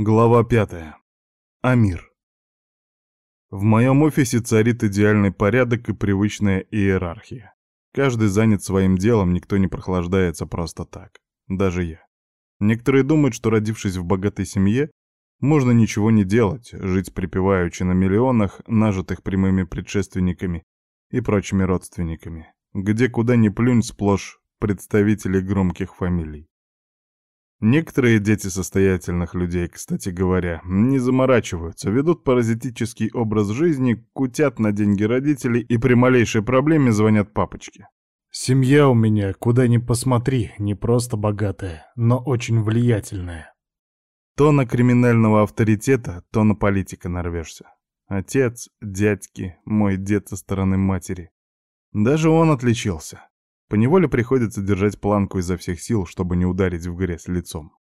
Глава пятая. Амир. В моем офисе царит идеальный порядок и привычная иерархия. Каждый занят своим делом, никто не прохлаждается просто так. Даже я. Некоторые думают, что родившись в богатой семье, можно ничего не делать, жить припеваючи на миллионах, нажитых прямыми предшественниками и прочими родственниками. Где куда ни плюнь, сплошь представители громких фамилий. Некоторые дети состоятельных людей, кстати говоря, не заморачиваются, ведут паразитический образ жизни, кутят на деньги родителей и при малейшей проблеме звонят папочке. Семья у меня, куда ни посмотри, не просто богатая, но очень влиятельная. То на криминального авторитета, то на политика нарвешься. Отец, дядьки, мой дед со стороны матери. Даже он отличился. Поневоле приходится держать планку изо всех сил, чтобы не ударить в грязь лицом.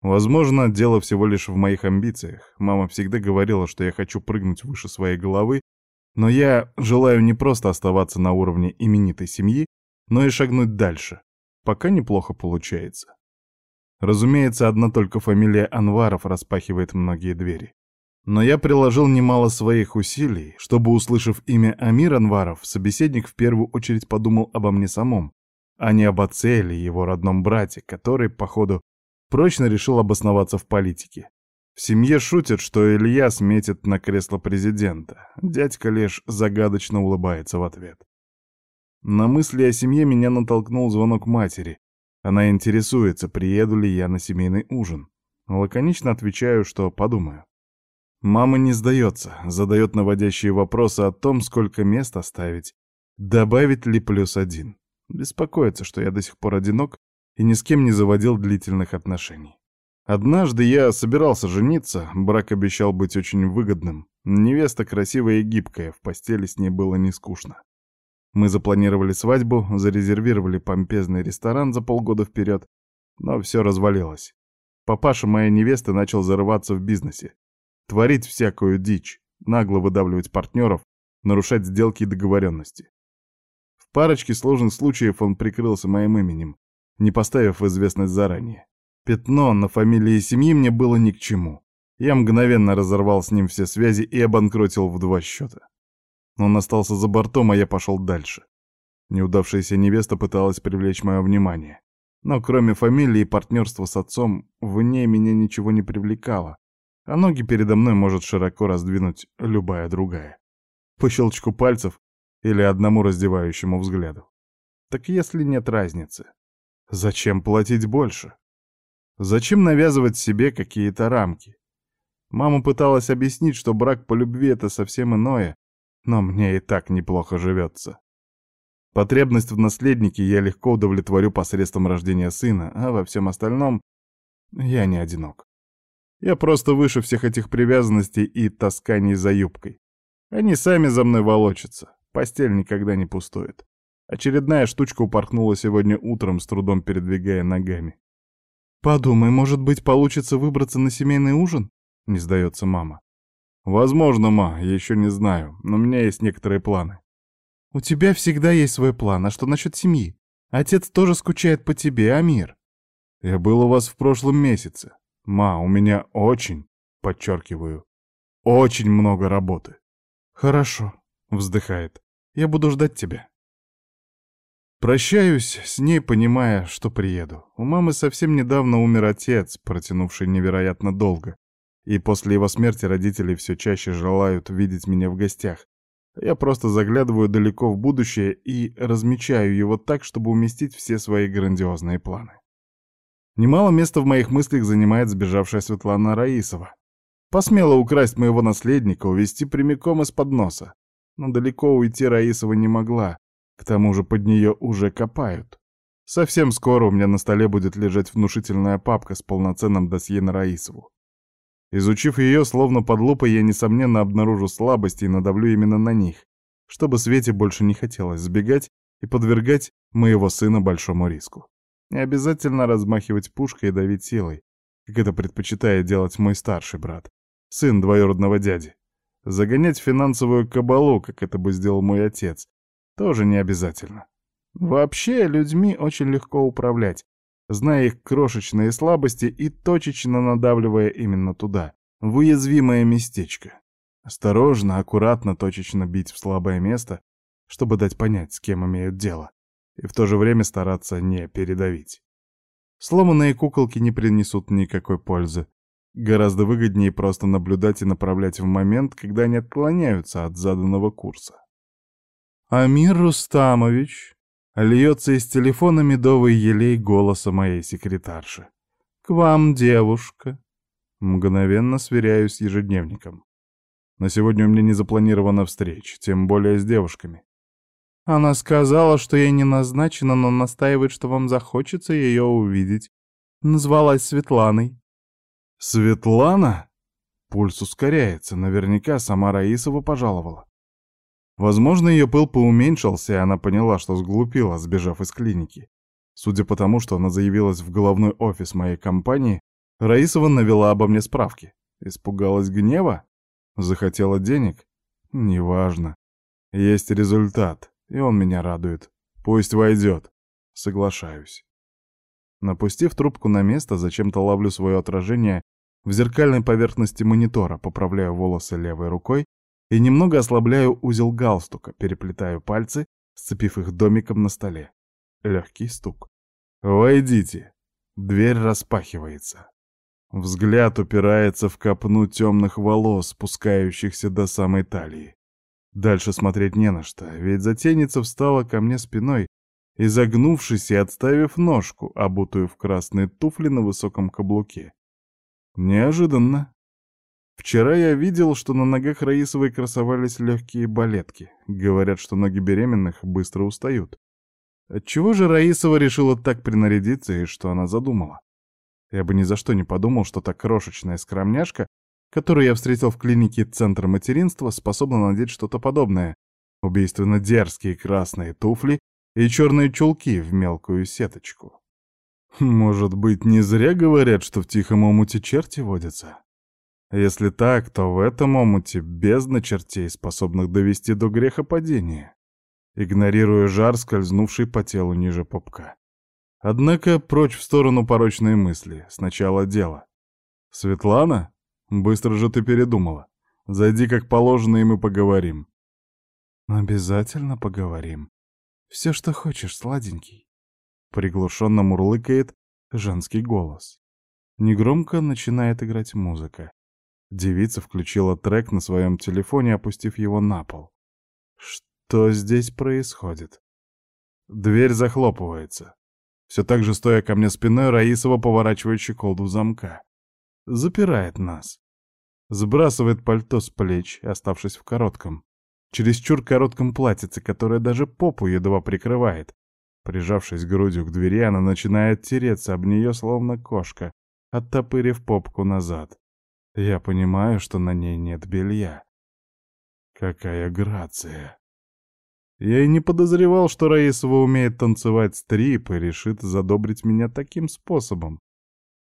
Возможно, дело всего лишь в моих амбициях. Мама всегда говорила, что я хочу прыгнуть выше своей головы, но я желаю не просто оставаться на уровне именитой семьи, но и шагнуть дальше. Пока неплохо получается. Разумеется, одна только фамилия Анваров распахивает многие двери. Но я приложил немало своих усилий, чтобы, услышав имя Амир Анваров, собеседник в первую очередь подумал обо мне самом, а не об отце или его родном брате, который, походу, прочно решил обосноваться в политике. В семье шутят, что Илья сметит на кресло президента. Дядька лишь загадочно улыбается в ответ. На мысли о семье меня натолкнул звонок матери. Она интересуется, приеду ли я на семейный ужин. Лаконично отвечаю, что подумаю. Мама не сдается, задает наводящие вопросы о том, сколько мест оставить, добавить ли плюс один. Беспокоится, что я до сих пор одинок и ни с кем не заводил длительных отношений. Однажды я собирался жениться, брак обещал быть очень выгодным. Невеста красивая и гибкая, в постели с ней было не скучно. Мы запланировали свадьбу, зарезервировали помпезный ресторан за полгода вперед, но все развалилось. Папаша моей невесты начал зарываться в бизнесе творить всякую дичь, нагло выдавливать партнеров, нарушать сделки и договоренности. В парочке сложных случаев он прикрылся моим именем, не поставив известность заранее. Пятно на фамилии семьи мне было ни к чему. Я мгновенно разорвал с ним все связи и обанкротил в два счета. Он остался за бортом, а я пошел дальше. Неудавшаяся невеста пыталась привлечь мое внимание. Но кроме фамилии и партнерства с отцом, в ней меня ничего не привлекало, а ноги передо мной может широко раздвинуть любая другая. По щелчку пальцев или одному раздевающему взгляду. Так если нет разницы, зачем платить больше? Зачем навязывать себе какие-то рамки? Мама пыталась объяснить, что брак по любви — это совсем иное, но мне и так неплохо живется. Потребность в наследнике я легко удовлетворю посредством рождения сына, а во всем остальном я не одинок. Я просто выше всех этих привязанностей и тасканий за юбкой. Они сами за мной волочатся. Постель никогда не пустует. Очередная штучка упорхнула сегодня утром, с трудом передвигая ногами. «Подумай, может быть, получится выбраться на семейный ужин?» — не сдается мама. «Возможно, ма, еще не знаю, но у меня есть некоторые планы». «У тебя всегда есть свой план, а что насчет семьи? Отец тоже скучает по тебе, Амир». «Я был у вас в прошлом месяце. «Ма, у меня очень, подчеркиваю, очень много работы». «Хорошо», — вздыхает. «Я буду ждать тебя». Прощаюсь с ней, понимая, что приеду. У мамы совсем недавно умер отец, протянувший невероятно долго. И после его смерти родители все чаще желают видеть меня в гостях. Я просто заглядываю далеко в будущее и размечаю его так, чтобы уместить все свои грандиозные планы. Немало места в моих мыслях занимает сбежавшая Светлана Раисова. Посмела украсть моего наследника, увести прямиком из-под носа. Но далеко уйти Раисова не могла. К тому же под нее уже копают. Совсем скоро у меня на столе будет лежать внушительная папка с полноценным досье на Раисову. Изучив ее, словно под лупой, я, несомненно, обнаружу слабости и надавлю именно на них, чтобы Свете больше не хотелось сбегать и подвергать моего сына большому риску. Не обязательно размахивать пушкой и давить силой, как это предпочитает делать мой старший брат, сын двоюродного дяди. Загонять финансовую кабалу, как это бы сделал мой отец, тоже не обязательно. Вообще, людьми очень легко управлять. зная их крошечные слабости и точечно надавливая именно туда, в уязвимое местечко. Осторожно, аккуратно, точечно бить в слабое место, чтобы дать понять, с кем имеют дело, и в то же время стараться не передавить. Сломанные куколки не принесут никакой пользы. Гораздо выгоднее просто наблюдать и направлять в момент, когда они отклоняются от заданного курса. «Амир Рустамович!» — льется из телефона медовый елей голоса моей секретарши. «К вам, девушка!» Мгновенно сверяюсь с ежедневником. На сегодня у меня не запланирована встреч, тем более с девушками. Она сказала, что ей не назначена, но настаивает, что вам захочется ее увидеть. Назвалась Светланой. Светлана? Пульс ускоряется, наверняка сама Раисова пожаловала. Возможно, ее пыл поуменьшился, и она поняла, что сглупила, сбежав из клиники. Судя по тому, что она заявилась в головной офис моей компании, Раисова навела обо мне справки. Испугалась гнева? Захотела денег? Неважно. Есть результат, и он меня радует. Пусть войдет. Соглашаюсь. Напустив трубку на место, зачем-то ловлю свое отражение в зеркальной поверхности монитора, поправляю волосы левой рукой и немного ослабляю узел галстука, переплетаю пальцы, сцепив их домиком на столе. Легкий стук. «Войдите!» Дверь распахивается. Взгляд упирается в копну темных волос, спускающихся до самой талии. Дальше смотреть не на что, ведь затейница встала ко мне спиной, изогнувшись и отставив ножку, обутую в красные туфли на высоком каблуке. Неожиданно. Вчера я видел, что на ногах Раисовой красовались легкие балетки. Говорят, что ноги беременных быстро устают. Отчего же Раисова решила так принарядиться и что она задумала? Я бы ни за что не подумал, что та крошечная скромняшка, которую я встретил в клинике Центра материнства, способна надеть что-то подобное. Убийственно дерзкие красные туфли и черные чулки в мелкую сеточку. Может быть, не зря говорят, что в тихом омуте черти водятся? Если так, то в этом омуте бездна чертей, способных довести до греха падения, игнорируя жар, скользнувший по телу ниже попка. Однако прочь в сторону порочные мысли. Сначала дело. «Светлана? Быстро же ты передумала. Зайди как положено, и мы поговорим». «Обязательно поговорим. Все, что хочешь, сладенький». Приглушенно мурлыкает женский голос. Негромко начинает играть музыка. Девица включила трек на своем телефоне, опустив его на пол. Что здесь происходит? Дверь захлопывается. Все так же, стоя ко мне спиной, Раисова поворачивает щеколду замка. Запирает нас. Сбрасывает пальто с плеч, оставшись в коротком. Чересчур коротком платьице, которое даже попу едва прикрывает. Прижавшись грудью к двери, она начинает тереться об нее, словно кошка, оттопырив попку назад. Я понимаю, что на ней нет белья. Какая грация. Я и не подозревал, что Раисова умеет танцевать стрип и решит задобрить меня таким способом.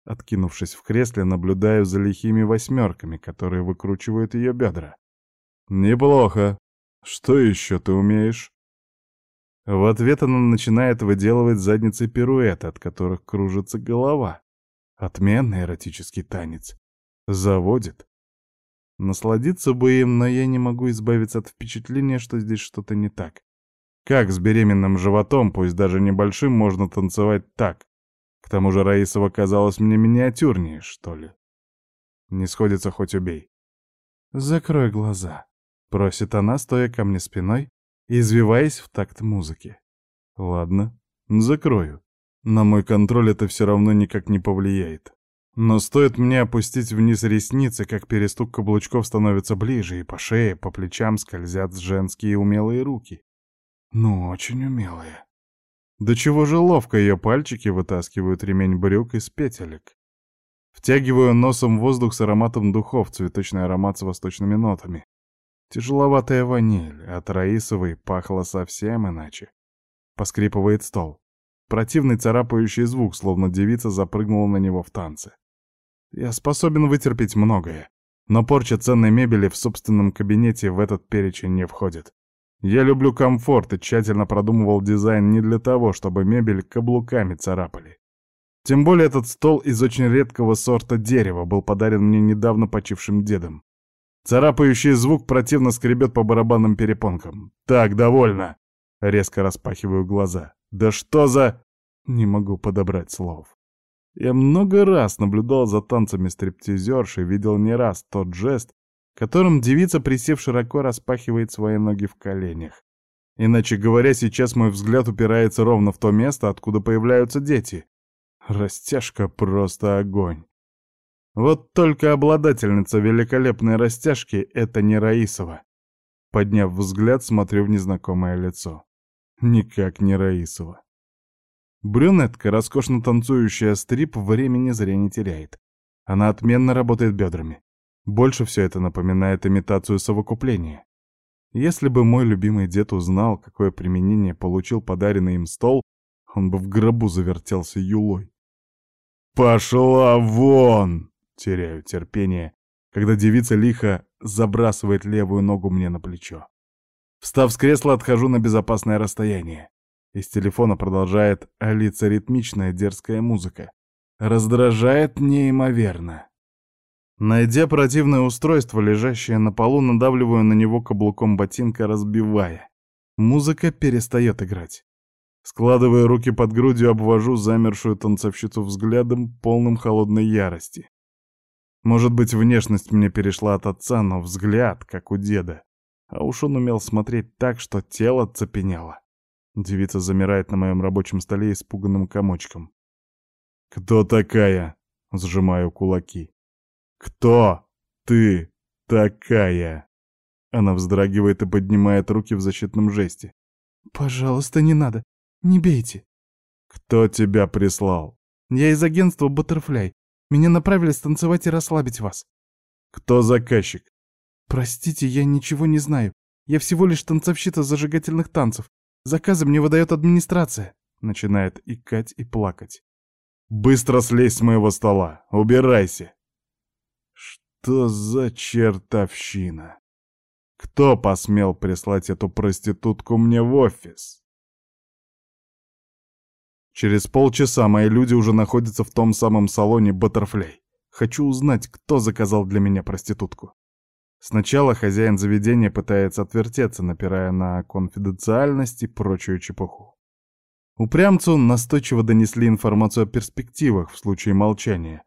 Откинувшись в кресле, наблюдаю за лихими восьмерками, которые выкручивают ее бедра. «Неплохо. Что еще ты умеешь?» В ответ она начинает выделывать задницей пируэты, от которых кружится голова. Отменный эротический танец. Заводит. Насладиться бы им, но я не могу избавиться от впечатления, что здесь что-то не так. Как с беременным животом, пусть даже небольшим, можно танцевать так? К тому же Раисова казалась мне миниатюрнее, что ли. Не сходится, хоть убей. «Закрой глаза», — просит она, стоя ко мне спиной извиваясь в такт музыки. «Ладно, закрою. На мой контроль это все равно никак не повлияет. Но стоит мне опустить вниз ресницы, как перестук каблучков становится ближе, и по шее, по плечам скользят женские умелые руки. Ну, очень умелая. До чего же ловко ее пальчики вытаскивают ремень брюк из петелек. Втягиваю носом воздух с ароматом духов, цветочный аромат с восточными нотами. Тяжеловатая ваниль, от Раисовой пахло совсем иначе. Поскрипывает стол. Противный царапающий звук, словно девица запрыгнула на него в танце. Я способен вытерпеть многое, но порча ценной мебели в собственном кабинете в этот перечень не входит. Я люблю комфорт и тщательно продумывал дизайн не для того, чтобы мебель каблуками царапали. Тем более этот стол из очень редкого сорта дерева был подарен мне недавно почившим дедом. Царапающий звук противно скребет по барабанным перепонкам. «Так, довольно!» Резко распахиваю глаза. «Да что за...» Не могу подобрать слов. Я много раз наблюдал за танцами стриптизерши, видел не раз тот жест, которым девица, присев широко, распахивает свои ноги в коленях. Иначе говоря, сейчас мой взгляд упирается ровно в то место, откуда появляются дети. Растяжка просто огонь. Вот только обладательница великолепной растяжки — это не Раисова. Подняв взгляд, смотрю в незнакомое лицо. Никак не Раисова. Брюнетка, роскошно танцующая стрип, времени зря не теряет. Она отменно работает бедрами. Больше все это напоминает имитацию совокупления. Если бы мой любимый дед узнал, какое применение получил подаренный им стол, он бы в гробу завертелся юлой. «Пошла вон!» Теряю терпение, когда девица лихо забрасывает левую ногу мне на плечо. Встав с кресла, отхожу на безопасное расстояние. Из телефона продолжает олиться ритмичная дерзкая музыка. Раздражает неимоверно. Найдя противное устройство, лежащее на полу, надавливаю на него каблуком ботинка, разбивая. Музыка перестает играть. Складывая руки под грудью, обвожу замершую танцовщицу взглядом, полным холодной ярости. Может быть, внешность мне перешла от отца, но взгляд, как у деда. А уж он умел смотреть так, что тело цепенело. Девица замирает на моем рабочем столе испуганным комочком. «Кто такая?» — сжимаю кулаки. «Кто ты такая?» Она вздрагивает и поднимает руки в защитном жесте. «Пожалуйста, не надо. Не бейте». «Кто тебя прислал?» «Я из агентства Баттерфляй. Меня направили станцевать и расслабить вас». «Кто заказчик?» «Простите, я ничего не знаю. Я всего лишь танцовщица зажигательных танцев. Заказы мне выдает администрация». Начинает икать и плакать. «Быстро слезь с моего стола! Убирайся!» Что за чертовщина? Кто посмел прислать эту проститутку мне в офис? Через полчаса мои люди уже находятся в том самом салоне «Баттерфляй». Хочу узнать, кто заказал для меня проститутку. Сначала хозяин заведения пытается отвертеться, напирая на конфиденциальность и прочую чепуху. Упрямцу настойчиво донесли информацию о перспективах в случае молчания.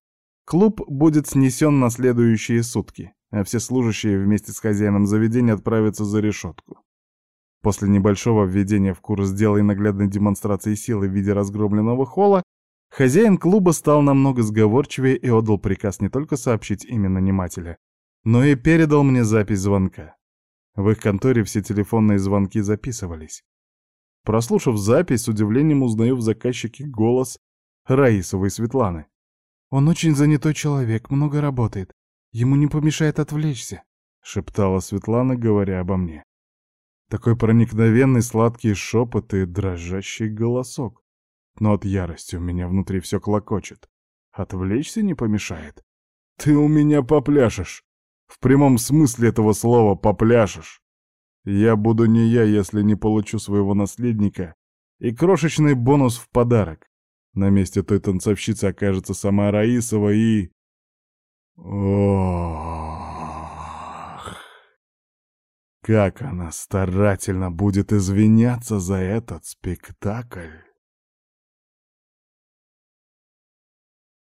Клуб будет снесен на следующие сутки, а все служащие вместе с хозяином заведения отправятся за решетку. После небольшого введения в курс дела и наглядной демонстрации силы в виде разгромленного холла, хозяин клуба стал намного сговорчивее и отдал приказ не только сообщить имя нанимателя, но и передал мне запись звонка. В их конторе все телефонные звонки записывались. Прослушав запись, с удивлением узнаю в заказчике голос Раисовой Светланы. «Он очень занятой человек, много работает. Ему не помешает отвлечься», — шептала Светлана, говоря обо мне. Такой проникновенный сладкий шепот и дрожащий голосок. Но от ярости у меня внутри все клокочет. Отвлечься не помешает. Ты у меня попляшешь. В прямом смысле этого слова попляшешь. Я буду не я, если не получу своего наследника и крошечный бонус в подарок. На месте той танцовщицы окажется сама Раисова и... Ох. Как она старательно будет извиняться за этот спектакль.